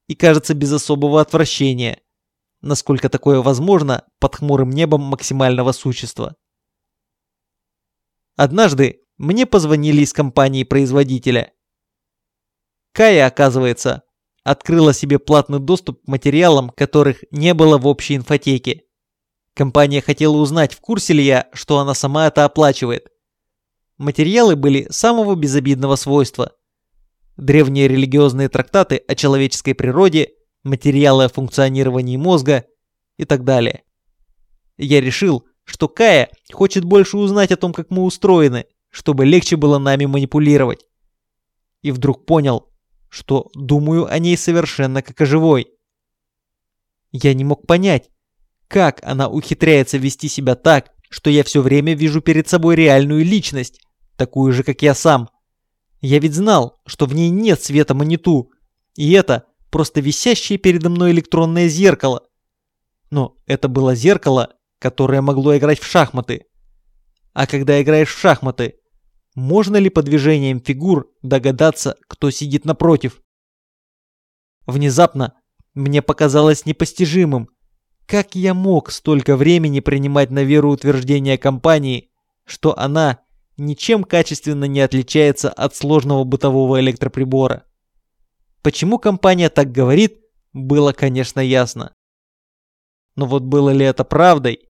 И кажется, без особого отвращения. Насколько такое возможно под хмурым небом максимального существа. Однажды мне позвонили из компании-производителя. Кая, оказывается, открыла себе платный доступ к материалам, которых не было в общей инфотеке. Компания хотела узнать, в курсе ли я, что она сама это оплачивает. Материалы были самого безобидного свойства. Древние религиозные трактаты о человеческой природе, материалы о функционировании мозга и так далее. Я решил, что Кая хочет больше узнать о том, как мы устроены, чтобы легче было нами манипулировать. И вдруг понял, что думаю о ней совершенно как о живой. Я не мог понять, как она ухитряется вести себя так, что я все время вижу перед собой реальную личность, такую же, как я сам. Я ведь знал, что в ней нет света маниту, и это просто висящее передо мной электронное зеркало. Но это было зеркало, которое могло играть в шахматы. А когда играешь в шахматы, можно ли по движениям фигур догадаться, кто сидит напротив? Внезапно мне показалось непостижимым, как я мог столько времени принимать на веру утверждения компании, что она ничем качественно не отличается от сложного бытового электроприбора? Почему компания так говорит, было, конечно, ясно. Но вот было ли это правдой?